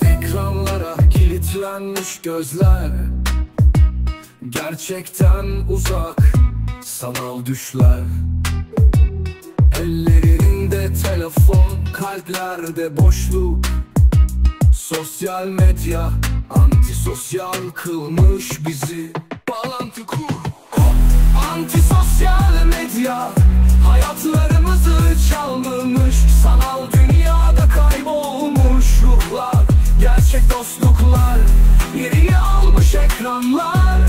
Ekranlara kilitlenmiş gözler. Gerçekten uzak sanal düşler. Ellerinde telefon, kalplerde boşluk. Sosyal medya antisosyal kılmış bizi. Bağlantı kur, antisosyal medya Hayatları çalmış Sanal dünyada kaybolmuş ruhlar. Gerçek dostluklar Yeri almış ekranlar.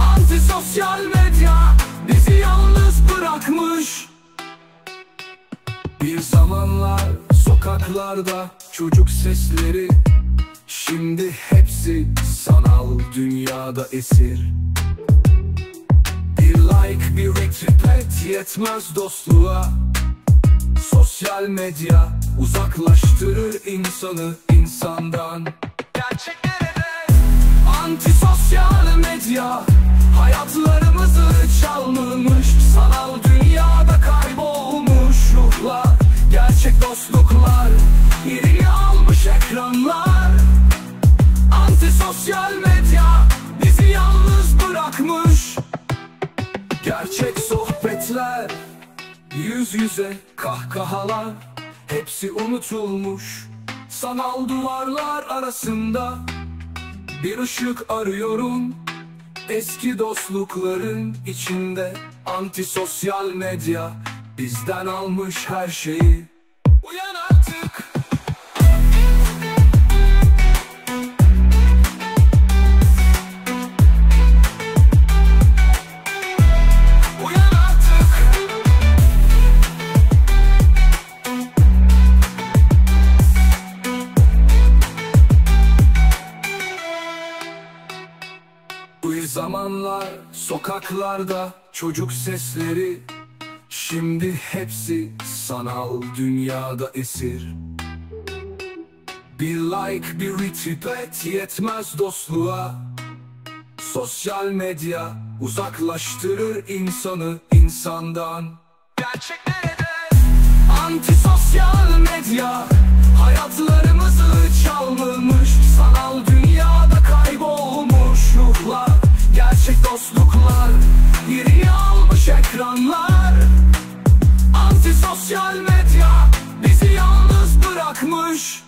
Antisosyal medya Bizi yalnız bırakmış. Bir zamanlar sokaklarda çocuk sesleri Şimdi hepsi sanal dünyada esir. Bir like bir retweet yetmez dostluğa Sosyal medya uzaklaştırır insanı insandan. Gerçeklere de Antisosyal medya Hayatlarımızı çalmış Sanal dünyada kaybolmuş ruhlar. Gerçek dostluklar Yeri almış ekranlar. Antisosyal medya Bizi yalnız bırakmış. Gerçek sohbetler Yüz yüze kahkahalar Hepsi unutulmuş. Sanal duvarlar arasında Bir ışık arıyorum. Eski dostlukların içinde Antisosyal medya Bizden almış her şeyi zamanlar sokaklarda çocuk sesleri. Şimdi hepsi sanal dünyada esir. Bir like bir retweet yetmez dostluğa. Sosyal medya uzaklaştırır insanı insandan. Gerçeklere de Antisosyal Sosyal medya bizi yalnız bırakmış.